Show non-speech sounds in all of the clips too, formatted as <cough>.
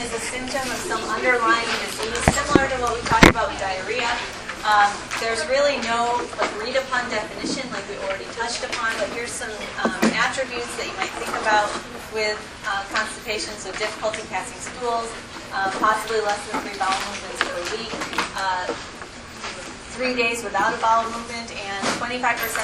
is a symptom of some underlying disease, similar to what we talked about with diarrhea. Um, there's really no agreed upon definition, like we already touched upon, but here's some um, attributes that you might think about with uh, constipation. So difficulty passing stools, uh, possibly less than three bowel movements per week. Uh, three days without a bowel movement, and 25%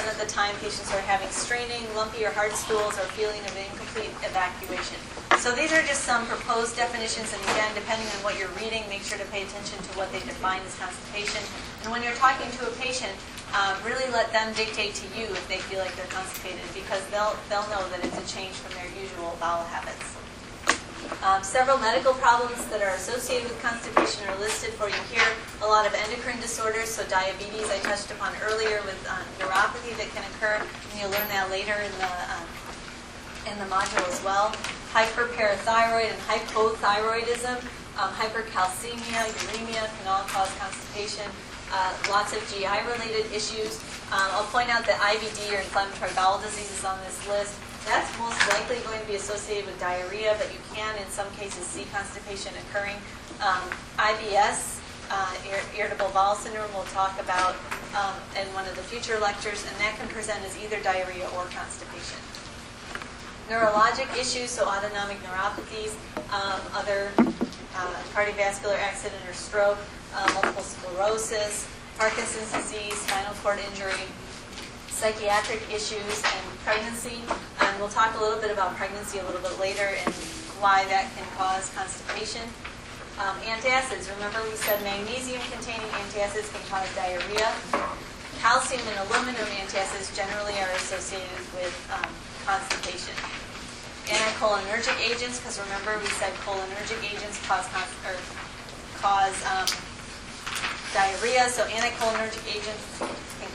of the time patients are having straining, lumpy or hard stools, or feeling of incomplete evacuation. So these are just some proposed definitions, and again, depending on what you're reading, make sure to pay attention to what they define as constipation. And when you're talking to a patient, um, really let them dictate to you if they feel like they're constipated, because they'll, they'll know that it's a change from their usual bowel habits. Um, several medical problems that are associated with constipation are listed for you here. A lot of endocrine disorders, so diabetes I touched upon earlier with um, neuropathy that can occur, and you'll learn that later in the um, in the module as well. Hyperparathyroid and hypothyroidism, um, hypercalcemia, uremia can all cause constipation. Uh, lots of GI-related issues. Um, I'll point out that IBD or inflammatory bowel disease is on this list. That's most likely going to be associated with diarrhea, but you can, in some cases, see constipation occurring. Um, IBS, uh, irritable bowel syndrome, we'll talk about um, in one of the future lectures, and that can present as either diarrhea or constipation. Neurologic issues, so autonomic neuropathies, um, other uh, cardiovascular accident or stroke, uh, multiple sclerosis, Parkinson's disease, spinal cord injury, psychiatric issues and pregnancy. And we'll talk a little bit about pregnancy a little bit later and why that can cause constipation. Um, antacids, remember we said magnesium-containing antacids can cause diarrhea. Calcium and aluminum antacids generally are associated with um, constipation. Anticholinergic agents, because remember we said cholinergic agents cause, or cause um, diarrhea, so anticholinergic agents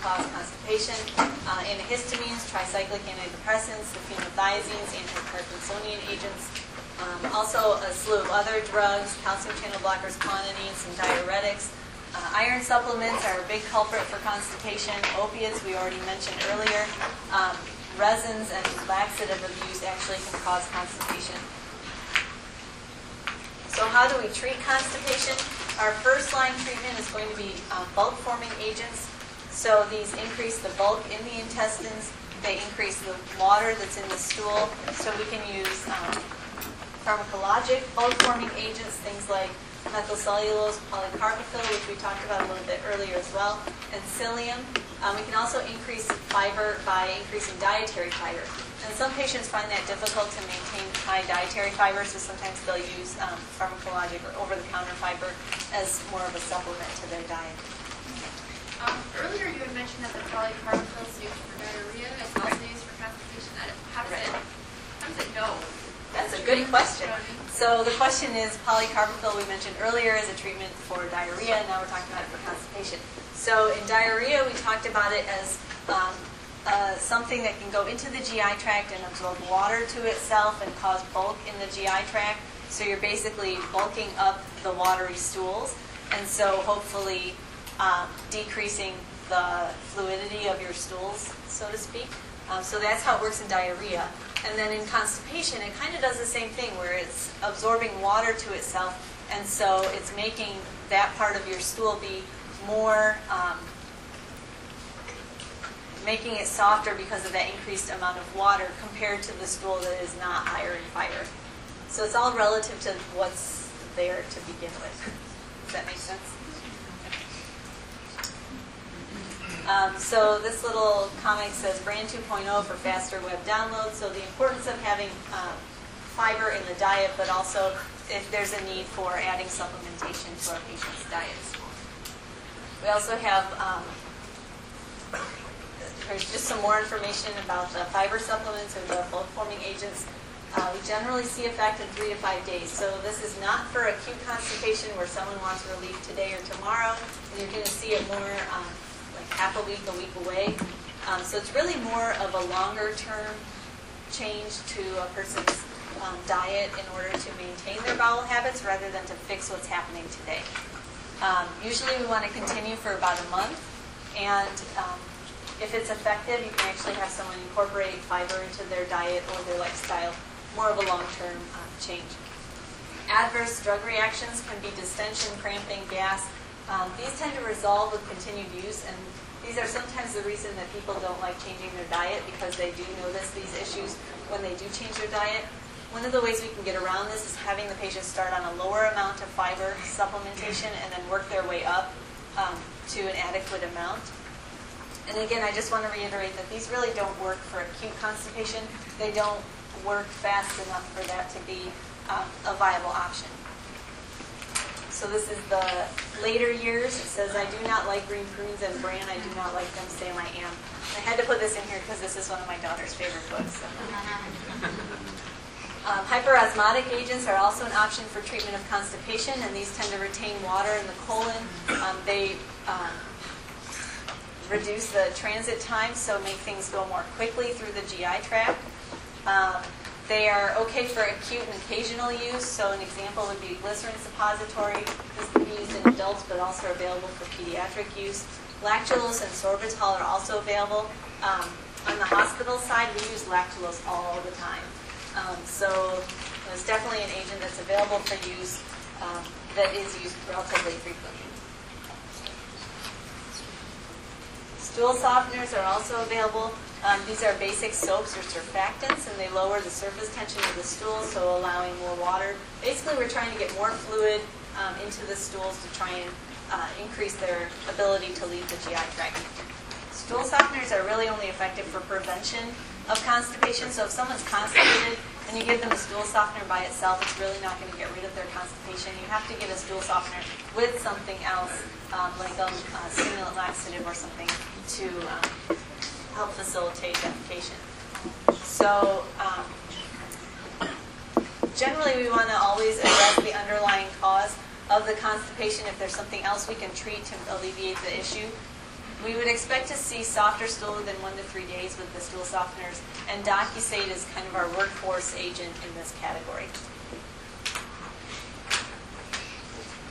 cause constipation. Uh, antihistamines, tricyclic antidepressants, the phenothiazines, antiparkinsonian agents. Um, also a slew of other drugs, calcium channel blockers, clonidines, and diuretics. Uh, iron supplements are a big culprit for constipation. Opiates, we already mentioned earlier. Um, resins and laxative abuse actually can cause constipation. So how do we treat constipation? Our first line treatment is going to be um, bulk forming agents. So these increase the bulk in the intestines. They increase the water that's in the stool. So we can use um, pharmacologic bulk forming agents, things like methylcellulose polycarbophil, which we talked about a little bit earlier as well, and psyllium. Um, we can also increase fiber by increasing dietary fiber. And some patients find that difficult to maintain high dietary fiber, so sometimes they'll use um, pharmacologic or over-the-counter fiber as more of a supplement to their diet. Um, earlier you had mentioned that the polycarbophil is used for diarrhea as also used for constipation. How does it, how does it go? That's a good question. So the question is polycarbophil we mentioned earlier is a treatment for diarrhea, now we're talking about it for constipation. So in diarrhea we talked about it as um, uh, something that can go into the GI tract and absorb water to itself and cause bulk in the GI tract. So you're basically bulking up the watery stools, and so hopefully um, decreasing the fluidity of your stools, so to speak. Um, so that's how it works in diarrhea. And then in constipation, it kind of does the same thing, where it's absorbing water to itself, and so it's making that part of your stool be more um, making it softer because of that increased amount of water compared to the stool that is not higher in fiber. So it's all relative to what's there to begin with. Does that make sense? Um, so this little comic says brand 2.0 for faster web download. So the importance of having um, fiber in the diet, but also if there's a need for adding supplementation to our patients' diets. We also have um, there's just some more information about the fiber supplements or the bulk forming agents. Uh, we generally see effect in three to five days. So this is not for acute constipation where someone wants relief today or tomorrow, and you're going to see it more um, like half a week, a week away. Um, so it's really more of a longer term change to a person's um, diet in order to maintain their bowel habits rather than to fix what's happening today. Um, usually we want to continue for about a month, and um, if it's effective, you can actually have someone incorporate fiber into their diet or their lifestyle, more of a long-term uh, change. adverse drug reactions can be distension, cramping, gas. Um, These tend to resolve with continued use, and these are sometimes the reason that people don't like changing their diet because they do notice these issues when they do change their diet. One of the ways we can get around this is having the patient start on a lower amount of fiber supplementation and then work their way up um, to an adequate amount. And again, I just want to reiterate that these really don't work for acute constipation. They don't work fast enough for that to be um, a viable option. So this is the later years. It says, I do not like green prunes and bran. I do not like them, Sam I am. I had to put this in here because this is one of my daughter's favorite books. <laughs> Um, hyperosmotic agents are also an option for treatment of constipation, and these tend to retain water in the colon. Um, they um, reduce the transit time, so make things go more quickly through the GI tract. They are okay for acute and occasional use, so an example would be glycerin suppository. This can be used in adults, but also available for pediatric use. Lactulose and sorbitol are also available. Um, on the hospital side, we use lactulose all the time. Um, so it's definitely an agent that's available for use um, that is used relatively frequently. Stool softeners are also available. Um, these are basic soaps or surfactants, and they lower the surface tension of the stool, so allowing more water. Basically, we're trying to get more fluid um, into the stools to try and uh, increase their ability to leave the GI tract. Stool softeners are really only effective for prevention of constipation. So if someone's constipated and you give them a stool softener by itself, it's really not going to get rid of their constipation. You have to give a stool softener with something else, um, like a, a stimulant laxative or something, to um, help facilitate defecation. So um, generally, we want to always address the underlying cause of the constipation. If there's something else we can treat to alleviate the issue, we would expect to see softer stool within one to three days with the stool softeners, and DocuSate is kind of our workhorse agent in this category.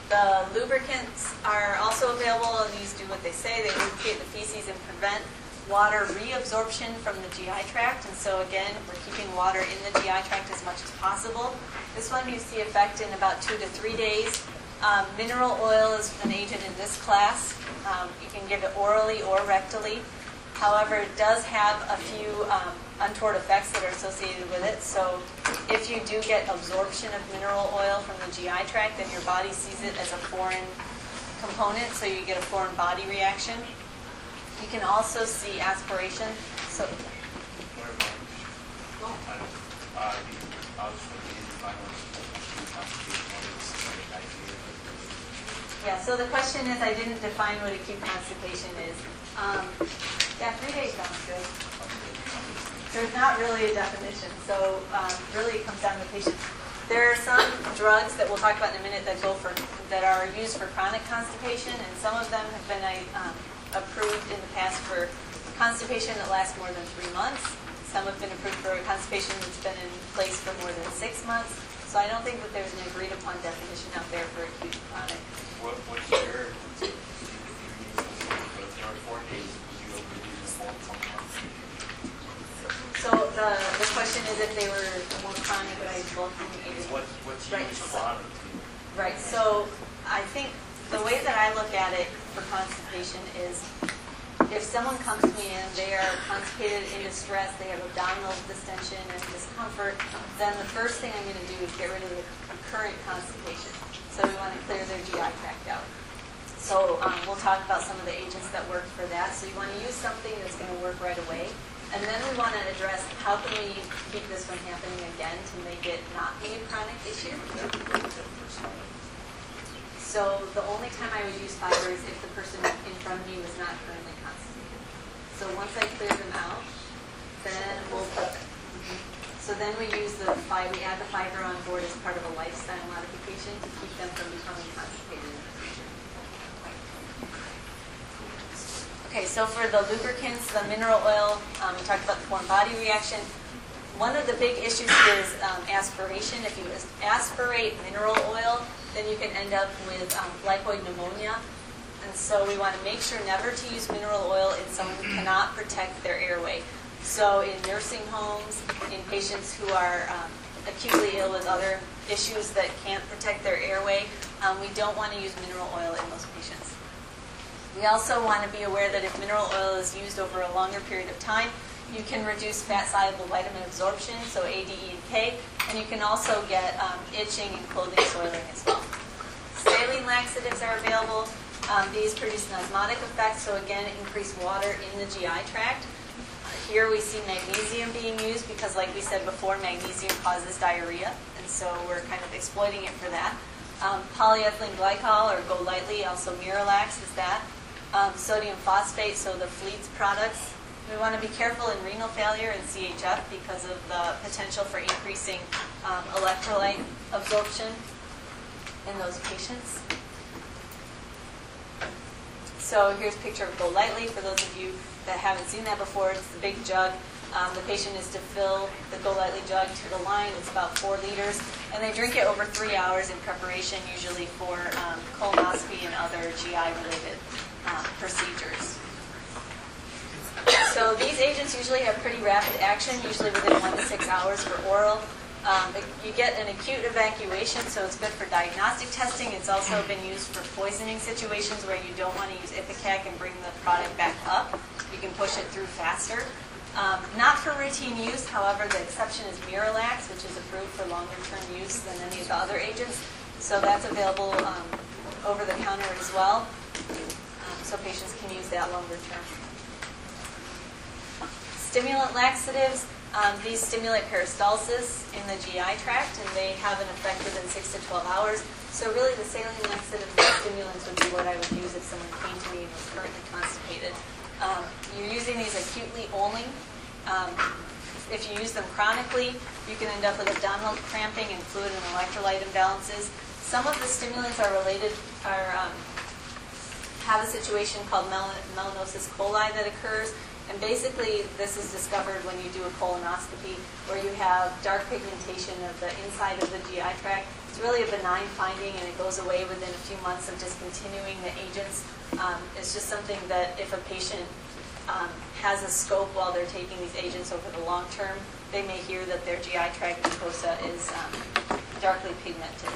The lubricants are also available, and these do what they say. They lubricate the feces and prevent water reabsorption from the GI tract. And so again, we're keeping water in the GI tract as much as possible. This one you see effect in about two to three days. Um, mineral oil is an agent in this class. Um, you can give it orally or rectally. However, it does have a few um, untoward effects that are associated with it. So if you do get absorption of mineral oil from the GI tract, then your body sees it as a foreign component, so you get a foreign body reaction. You can also see aspiration. So, yeah, so the question is, I didn't define what acute constipation is. Um, yeah, three days sounds good. There's not really a definition, so um, really it comes down to the patient. There are some drugs that we'll talk about in a minute that go for that are used for chronic constipation, and some of them have been um, approved in the past for constipation that lasts more than three months. Some have been approved for constipation that's been in place for more than six months. So I don't think that there's an agreed upon definition out there for acute and chronic. What, what's your, if you use, but if there are four days, would you agree to the full one month? So the, the question is if they were more chronic, would I them Is what, what's Right. chronic? Right, so I think the way that I look at it for constipation is if someone comes to me and they are constipated in distress, they have abdominal distension and discomfort, then the first thing I'm going to do is get rid of the current constipation. So we want to clear their GI tract out. So um, we'll talk about some of the agents that work for that. So you want to use something that's going to work right away. And then we want to address how can we keep this from happening again to make it not be a chronic issue. So the only time I would use fiber is if the person in front of me was not currently constipated. So once I clear them out, then we'll put, so then we use the fiber, we add the fiber on board as part of a lifestyle modification to keep them from becoming constipated. Okay, so for the lubricants, the mineral oil, um, we talked about the foreign body reaction. One of the big issues is um, aspiration. If you aspirate mineral oil, then you can end up with um, pneumonia. And so we want to make sure never to use mineral oil in someone who cannot protect their airway. So in nursing homes, in patients who are um, acutely ill with other issues that can't protect their airway, um, we don't want to use mineral oil in those patients. We also want to be aware that if mineral oil is used over a longer period of time, you can reduce fat-soluble vitamin absorption, so A, D, E, and K, and you can also get um, itching and clothing soiling as well. Saline laxatives are available. Um, these produce an osmotic effect, so again, increase water in the GI tract. Here we see magnesium being used because, like we said before, magnesium causes diarrhea, and so we're kind of exploiting it for that. Um, polyethylene glycol, or GoLYTELY, also Miralax is that. Um, sodium phosphate, so the Fleets products. We want to be careful in renal failure and CHF because of the potential for increasing um, electrolyte absorption in those patients. So here's a picture of GoLYTELY. For those of you that haven't seen that before, it's the big jug. Um, the patient is to fill the GoLYTELY jug to the line. It's about four liters, and they drink it over three hours in preparation, usually for um, colonoscopy and other GI-related um, procedures. So these agents usually have pretty rapid action, usually within one to six hours for oral. Um, you get an acute evacuation, so it's good for diagnostic testing. It's also been used for poisoning situations where you don't want to use Ipecac and bring the product back up. You can push it through faster. Um, not for routine use, however, the exception is Miralax, which is approved for longer-term use than any of the other agents. So that's available um, over the counter as well, um, so patients can use that longer term. Stimulant laxatives, um, these stimulate peristalsis in the GI tract, and they have an effect within 6 to 12 hours. So really, the saline laxative stimulants would be what I would use if someone came to me and was currently constipated. Um, you're using these acutely only. Um, if you use them chronically, you can end up with abdominal cramping and fluid and electrolyte imbalances. Some of the stimulants are related, are um, have a situation called mel- melanosis coli that occurs. And basically, this is discovered when you do a colonoscopy where you have dark pigmentation of the inside of the GI tract. It's really a benign finding and it goes away within a few months of discontinuing the agents. Um, it's just something that if a patient um, has a scope while they're taking these agents over the long term, they may hear that their GI tract mucosa is um, darkly pigmented.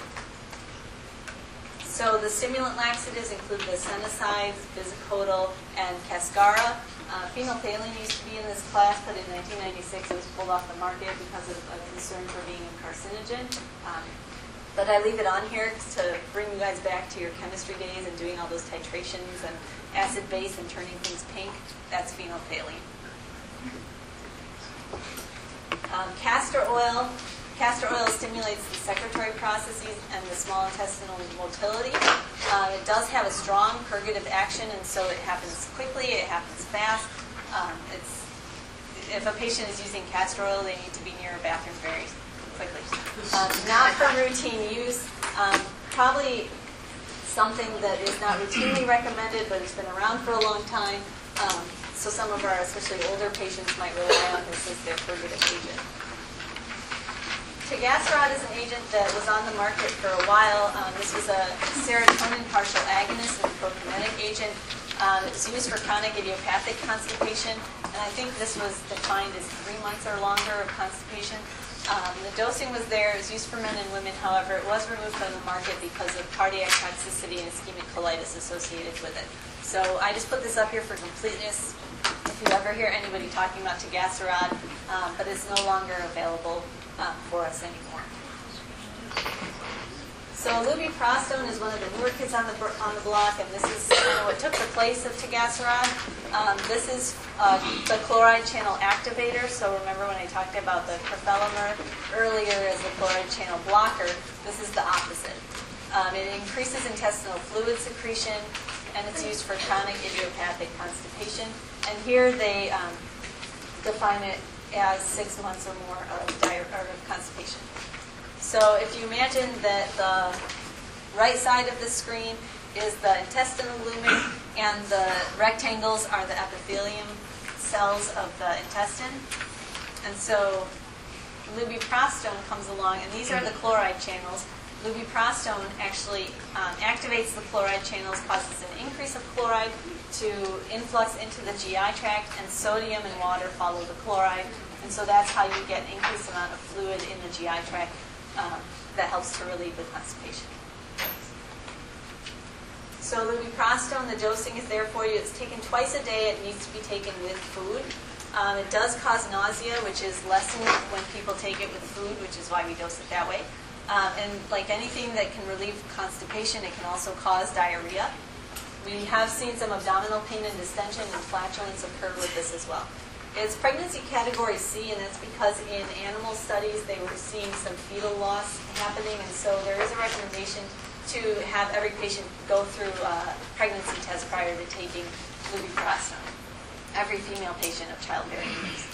So the stimulant laxatives include the Sennosides, Bisacodyl, and Cascara. Uh, phenolphthalein used to be in this class, but in 1996 it was pulled off the market because of a concern for being a carcinogen. Um, but I leave it on here to bring you guys back to your chemistry days and doing all those titrations and acid base and turning things pink. That's phenolphthalein. Um, castor oil. Castor oil stimulates the secretory processes and the small intestinal motility. Uh, it does have a strong purgative action, and so it happens quickly. It happens fast. Um, if a patient is using castor oil, they need to be near a bathroom very quickly. Um, not for routine use. Um, probably something that is not routinely recommended, but it's been around for a long time. Um, so some of our, especially older patients, might rely on this as their purgative agent. Tegaserod is an agent that was on the market for a while. Um, this was a serotonin partial agonist and prokinetic agent. Um, it was used for chronic idiopathic constipation, and I think this was defined as three months or longer of constipation. Um, the dosing was there. It was used for men and women. However, it was removed from the market because of cardiac toxicity and ischemic colitis associated with it. So I just put this up here for completeness. If you ever hear anybody talking about Tegaserod, um, but it's no longer available um, for us anymore. So lubiprostone is one of the newer kids on the on the block, and this is kind of what took the place of Tegaserod. Um, this is uh, the chloride channel activator. So remember when I talked about the crofelemer earlier as the chloride channel blocker? This is the opposite. Um, it increases intestinal fluid secretion, and it's used for chronic idiopathic constipation. And here they um, define it as six months or more of, or of constipation. So if you imagine that the right side of the screen is the intestinal lumen and the rectangles are the epithelium cells of the intestine. And so lubiprostone comes along, and these are the chloride channels. Lubiprostone actually um, activates the chloride channels, causes an increase of chloride to influx into the GI tract, and sodium and water follow the chloride. And so that's how you get increased amount of fluid in the GI tract um, that helps to relieve the constipation. So lubiprostone, the dosing is there for you. It's taken twice a day. It needs to be taken with food. Um, it does cause nausea, which is lessened when people take it with food, which is why we dose it that way. Um, and like anything that can relieve constipation, it can also cause diarrhea. We have seen some abdominal pain and distension and flatulence occur with this as well. It's pregnancy category C, and that's because in animal studies they were seeing some fetal loss happening, and so there is a recommendation to have every patient go through a pregnancy test prior to taking lubiprostone. Every female patient of childbearing years.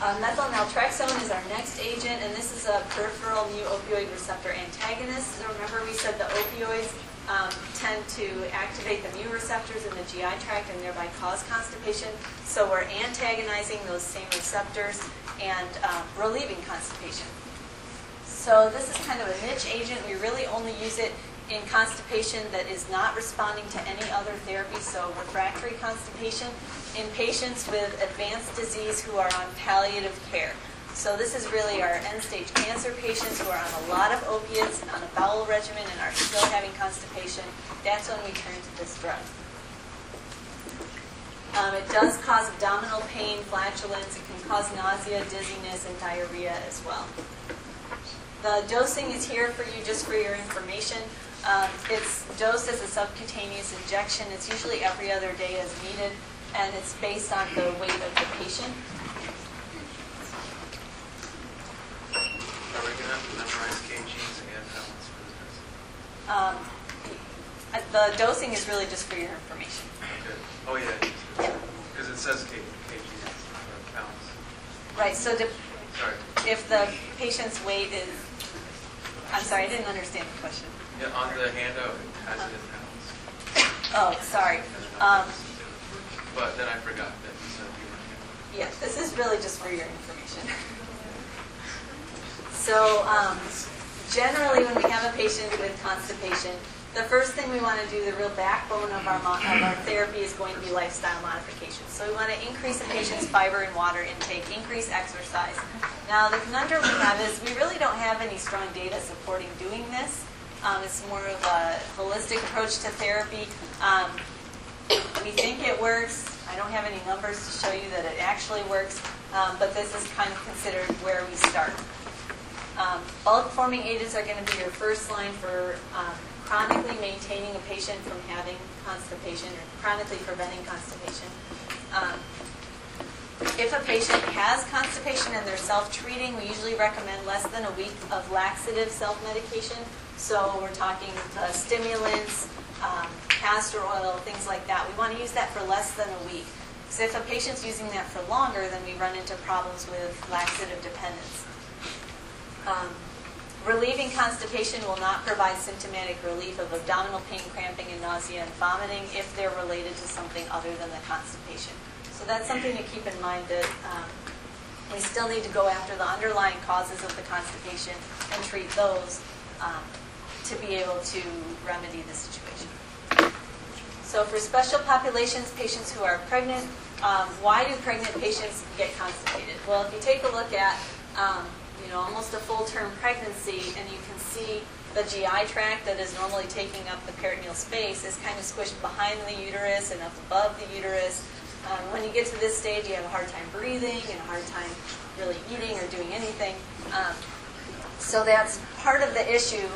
Uh, methyl naltrexone is our next agent, and this is a peripheral mu opioid receptor antagonist. So remember, we said the opioids um, tend to activate the mu receptors in the GI tract and thereby cause constipation. So we're antagonizing those same receptors and um, relieving constipation. So this is kind of a niche agent. We really only use it in constipation that is not responding to any other therapy, so refractory constipation in patients with advanced disease who are on palliative care. So this is really our end-stage cancer patients who are on a lot of opiates and on a bowel regimen and are still having constipation. That's when we turn to this drug. Um, it does cause abdominal pain, flatulence. It can cause nausea, dizziness, and diarrhea as well. The dosing is here for you just for your information. Um, it's dosed as a subcutaneous injection. It's usually every other day as needed, and it's based on the weight of the patient. Are we gonna memorize kgs and pounds for this? Um, the dosing is really just for your information. Okay. Oh, yeah, because it says K- kgs or pounds. Right, so if the patient's weight is, I'm sorry, I didn't understand the question. Yeah, on the handout, it has it in pounds. <coughs> Oh, sorry. Um, But then I forgot that you said you were. Yeah, this is really just for your information. <laughs> So um, generally, when we have a patient with constipation, the first thing we want to do, the real backbone of our, of our therapy is going to be lifestyle modifications. So we want to increase the patient's fiber and water intake, increase exercise. Now, the conundrum we have is we really don't have any strong data supporting doing this. Um, it's more of a holistic approach to therapy. Um, we think it works. I don't have any numbers to show you that it actually works, um, but this is kind of considered where we start. Um, bulk forming agents are going to be your first line for um, chronically maintaining a patient from having constipation or chronically preventing constipation. Um, if a patient has constipation and they're self-treating, we usually recommend less than a week of laxative self-medication. So we're talking uh, stimulants, um, castor oil, things like that. We want to use that for less than a week. So if a patient's using that for longer, then we run into problems with laxative dependence. Um, relieving constipation will not provide symptomatic relief of abdominal pain, cramping, and nausea and vomiting if they're related to something other than the constipation. So that's something to keep in mind that um, we still need to go after the underlying causes of the constipation and treat those um, to be able to remedy the situation. So for special populations, patients who are pregnant, um, why do pregnant patients get constipated? Well, if you take a look at, um, know, almost a full-term pregnancy, and you can see the GI tract that is normally taking up the peritoneal space is kind of squished behind the uterus and up above the uterus. Um, when you get to this stage, you have a hard time breathing and a hard time really eating or doing anything. Um, so that's part of the issue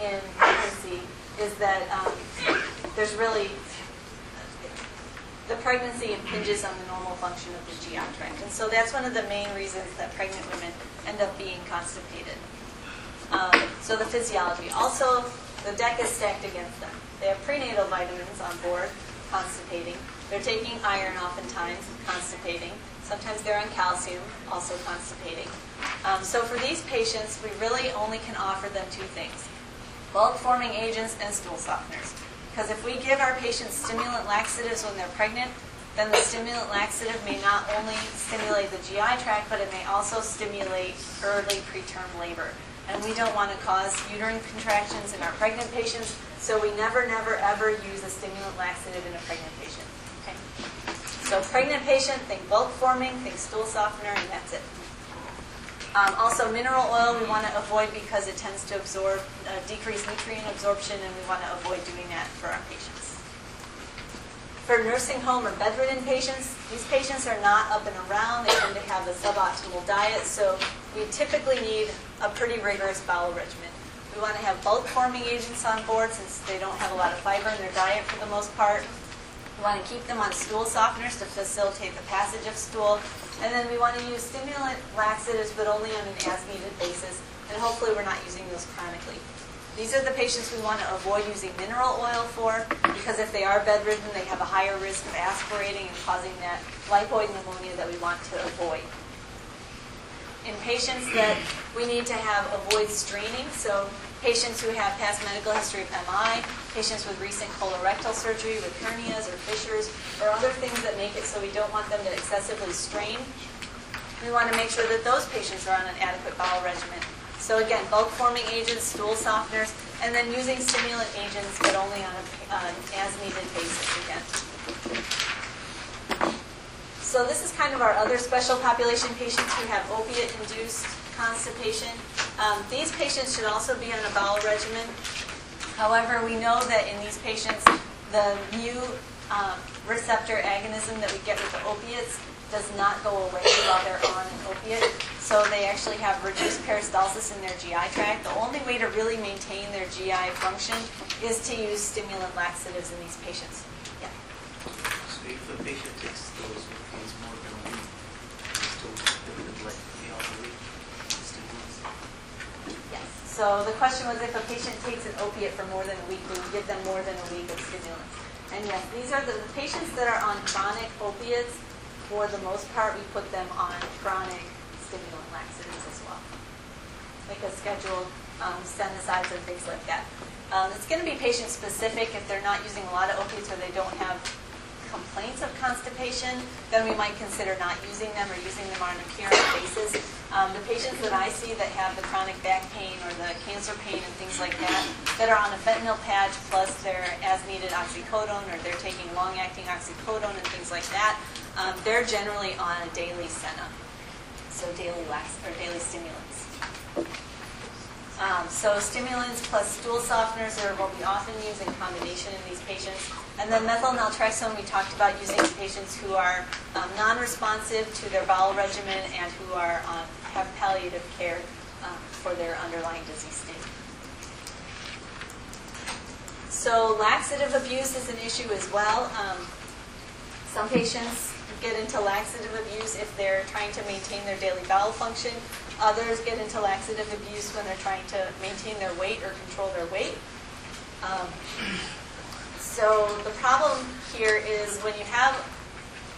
in pregnancy is that um, there's really the pregnancy impinges on the normal function of the GI tract. And so that's one of the main reasons that pregnant women end up being constipated. Um, so the physiology. Also, the deck is stacked against them. They have prenatal vitamins on board, constipating. They're taking iron oftentimes, constipating. Sometimes they're on calcium, also constipating. Um, so for these patients, we really only can offer them two things, bulk forming agents and stool softeners. Because if we give our patients stimulant laxatives when they're pregnant, then the stimulant laxative may not only stimulate the GI tract, but it may also stimulate early preterm labor. And we don't want to cause uterine contractions in our pregnant patients, so we never, never, ever use a stimulant laxative in a pregnant patient. Okay? So pregnant patient, think bulk forming, think stool softener, and that's it. Um, also, mineral oil we want to avoid because it tends to absorb, uh, decrease nutrient absorption, and we want to avoid doing that for our patients. For nursing home or bedridden patients, these patients are not up and around. They tend to have a suboptimal diet, so we typically need a pretty rigorous bowel regimen. We want to have bulk forming agents on board since they don't have a lot of fiber in their diet for the most part. We want to keep them on stool softeners to facilitate the passage of stool. And then we want to use stimulant laxatives, but only on an as-needed basis. And hopefully we're not using those chronically. These are the patients we want to avoid using mineral oil for because if they are bedridden, they have a higher risk of aspirating and causing that lipoid pneumonia that we want to avoid. In patients that we need to have avoid straining, so patients who have past medical history of MI, patients with recent colorectal surgery with hernias or fissures, or other things that make it so we don't want them to excessively strain, we want to make sure that those patients are on an adequate bowel regimen. So again, bulk forming agents, stool softeners, and then using stimulant agents, but only on an as-needed basis again. So this is kind of our other special population patients who have opiate-induced constipation. Um, these patients should also be on a bowel regimen. However, we know that in these patients, the mu um, receptor agonism that we get with the opiates does not go away while they're on an opiate. So they actually have reduced peristalsis in their GI tract. The only way to really maintain their GI function is to use stimulant laxatives in these patients. Yeah. So if a patient takes those opiates more than a week, they still live like the other week, stimulants? Yes. So the question was if a patient takes an opiate for more than a week, do we give them more than a week of stimulants? And yes, these are the, the patients that are on chronic opiates. For the most part, we put them on chronic stimulant laxatives as well, like a scheduled um, sennosides and things like that. Um, it's going to be patient specific. If they're not using a lot of opiates or they don't have complaints of constipation, then we might consider not using them or using them on a current basis. Um, the patients that I see that have the chronic back pain or the cancer pain and things like that, that are on a fentanyl patch plus their as-needed oxycodone or they're taking long-acting oxycodone and things like that, um, they're generally on a daily Senna, so daily lax or daily stimulants. Um, so stimulants plus stool softeners are what we often use in combination in these patients. And then methyl naltrexone we talked about using in patients who are um, non-responsive to their bowel regimen and who are um, have palliative care um, for their underlying disease state. So laxative abuse is an issue as well. Um, some patients get into laxative abuse if they're trying to maintain their daily bowel function. Others get into laxative abuse when they're trying to maintain their weight or control their weight. Um, so the problem here is when you have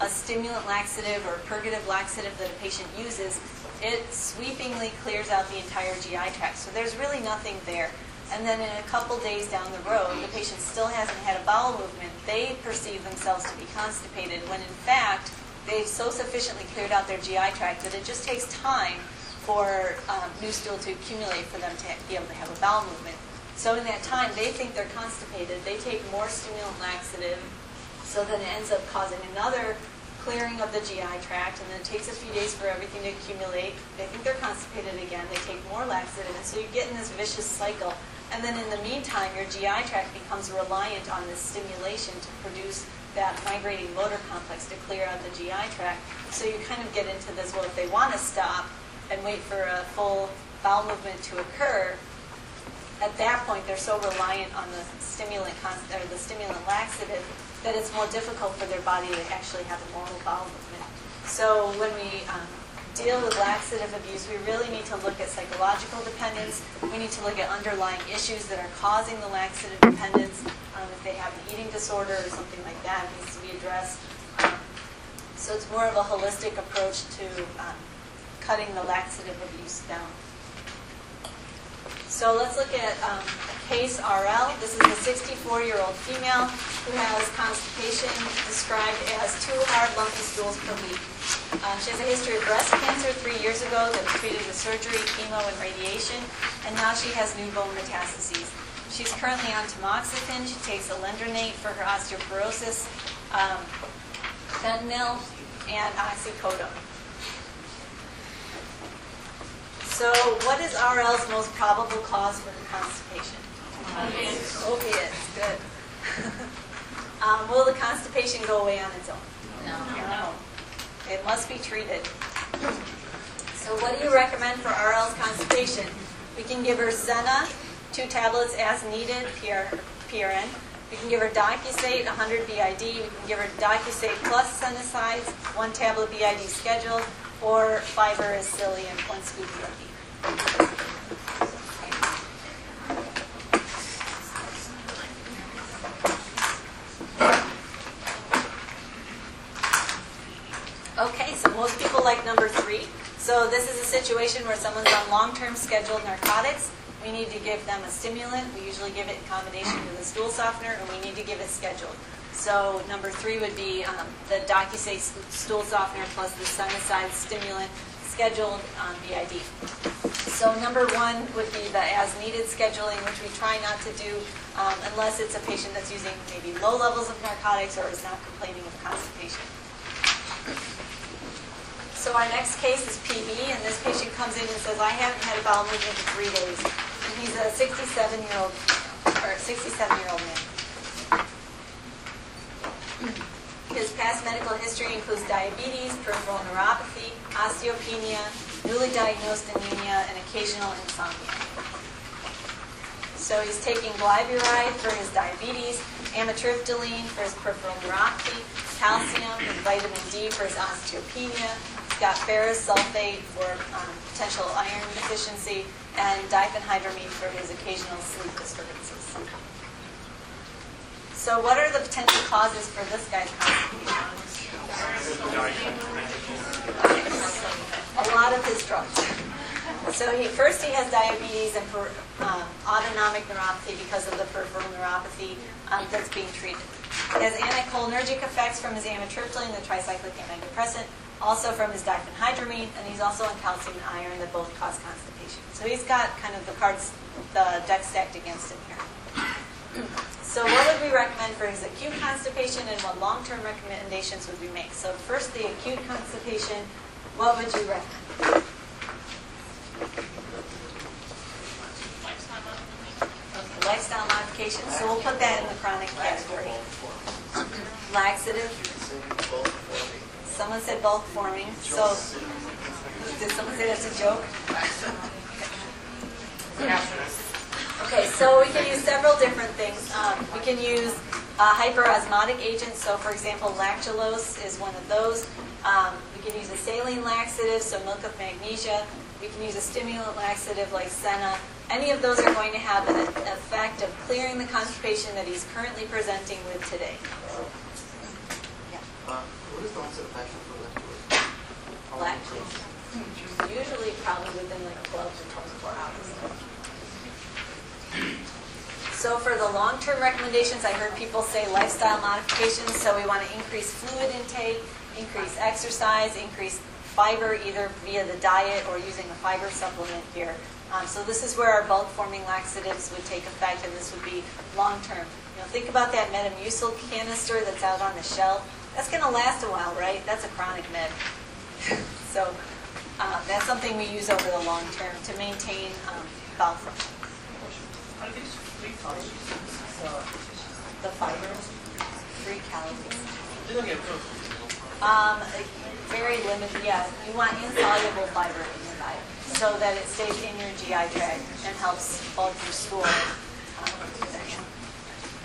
a stimulant laxative or purgative laxative that a patient uses, it sweepingly clears out the entire GI tract. So there's really nothing there. And then in a couple days down the road, the patient still hasn't had a bowel movement. They perceive themselves to be constipated when in fact they've so sufficiently cleared out their GI tract that it just takes time for um, new stool to accumulate for them to be able to have a bowel movement. So in that time, they think they're constipated. They take more stimulant laxative, so then it ends up causing another clearing of the GI tract, and then it takes a few days for everything to accumulate. They think they're constipated again. They take more laxative, and so you get in this vicious cycle. And then in the meantime, your GI tract becomes reliant on this stimulation to produce that migrating motor complex to clear out the GI tract. So you kind of get into this, well, if they want to stop and wait for a full bowel movement to occur, at that point they're so reliant on the stimulant or the stimulant laxative that it's more difficult for their body to actually have a normal bowel movement. So when we um, deal with laxative abuse, we really need to look at psychological dependence. We need to look at underlying issues that are causing the laxative dependence. Um, if they have an eating disorder or something like that, it needs to be addressed. Um, so it's more of a holistic approach to um, cutting the laxative abuse down. So let's look at case RL. This is a 64-year-old female who has constipation described as two hard lumpy stools per week. Um, she has a history of breast cancer three years ago that was treated with surgery, chemo, and radiation, and now she has new bone metastases. She's currently on tamoxifen. She takes alendronate for her osteoporosis. Um, fentanyl, and oxycodone. So what is RL's most probable cause for constipation? Opiates, good. <laughs> Um, Will the constipation go away on its own? No. It must be treated. So what do you recommend for RL's constipation? We can give her Senna, two tablets as needed, PR, PRN. We can give her Docusate, 100 BID. We can give her Docusate plus Sennosides, one tablet BID scheduled, or fiber is Psyllium, one scoop BID. Okay, so most people like number three. So this is a situation where someone's on long-term scheduled narcotics. We need to give them a stimulant. We usually give it in combination with a stool softener, and we need to give it scheduled. So number three would be um, the Docusate stool softener plus the Sennoside stimulant scheduled on BID. So number one would be the as-needed scheduling, which we try not to do um, unless it's a patient that's using maybe low levels of narcotics or is not complaining of constipation. So our next case is PB, and this patient comes in and says, I haven't had a bowel movement in three days. And he's a 67-year-old, or 67-year-old man. His past medical history includes diabetes, peripheral neuropathy, osteopenia, newly diagnosed anemia, and occasional insomnia. So he's taking glyburide for his diabetes, amitriptyline for his peripheral neuropathy, calcium and vitamin D for his osteopenia. Got ferrous sulfate for um, potential iron deficiency, and diphenhydramine for his occasional sleep disturbances. So what are the potential causes for this guy's constipation? A lot of his drugs. So he, first he has diabetes and per, um, autonomic neuropathy because of the peripheral neuropathy um, that's being treated. He has anticholinergic effects from his amitriptyline, the tricyclic antidepressant, also from his diphenhydramine, and he's also on calcium and iron that both cause constipation. So he's got kind of the cards, the deck stacked against him here. <clears throat> So what would we recommend for his acute constipation and what long-term recommendations would we make? So first, the acute constipation, what would you recommend? Lifestyle modification. Okay, lifestyle modification, so we'll put that in the chronic category. Laxative, someone said bulk forming, so, did someone say that's a joke? Okay, so we can use several different things. Um, We can use uh, hyperosmotic agents, so for example, lactulose is one of those. Um, We can use a saline laxative, so milk of magnesia. We can use a stimulant laxative like Senna. Any of those are going to have an effect of clearing the constipation that he's currently presenting with today. What is the onset of for. Usually probably within like 12 to 24 hours. So for the long-term recommendations, I heard people say lifestyle modifications, so we want to increase fluid intake, increase exercise, increase fiber either via the diet or using a fiber supplement here. Um, So this is where our bulk-forming laxatives would take effect, and this would be long-term. You know, think about that Metamucil canister that's out on the shelf. That's going to last a while, right? That's a chronic med. So uh, that's something we use over the long term to maintain um, bowel function. The fiber, free calories. Um, very limited, yeah. You want insoluble fiber in your diet so that it stays in your GI tract and helps bulk your stool. Um,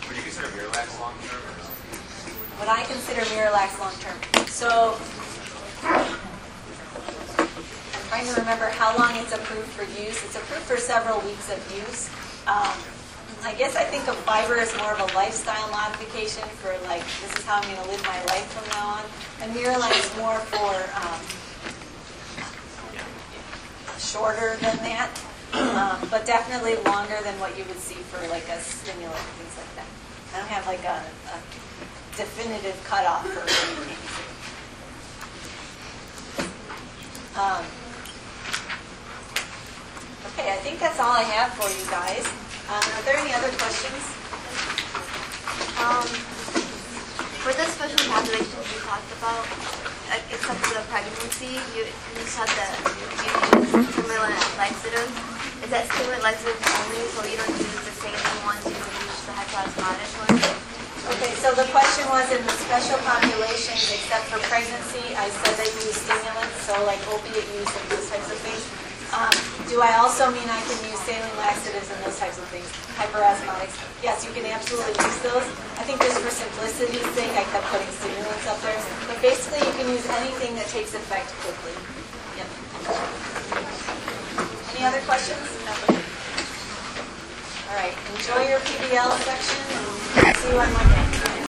Would you consider Miralax long-term or no? What I consider Miralax long term. So I'm trying to remember how long it's approved for use. It's approved for several weeks of use. Um, I guess I think of fiber as more of a lifestyle modification for like, this is how I'm going to live my life from now on. And Miralax is more for um, shorter than that, um, but definitely longer than what you would see for like a stimulant things like that. I don't have like a, a definitive cutoff for. Um, Okay, I think that's all I have for you guys. Um, Are there any other questions? Um, For the special populations you talked about, except for the pregnancy, you, you said that you use stimulant laxatives. Is that stimulant laxatives only, so you don't use the saline ones, you use the hyperosmotic ones? Okay, so the question was in the special populations, except for pregnancy, I said they use stimulants, so like opiate use and those types of things. Um, Do I also mean I can use saline laxatives and those types of things, hyperosmotics? Yes, you can absolutely use those. I think just for simplicity's sake, I kept putting stimulants up there. But basically, you can use anything that takes effect quickly. Yep. Any other questions? All right, enjoy your PBL section see you on Monday.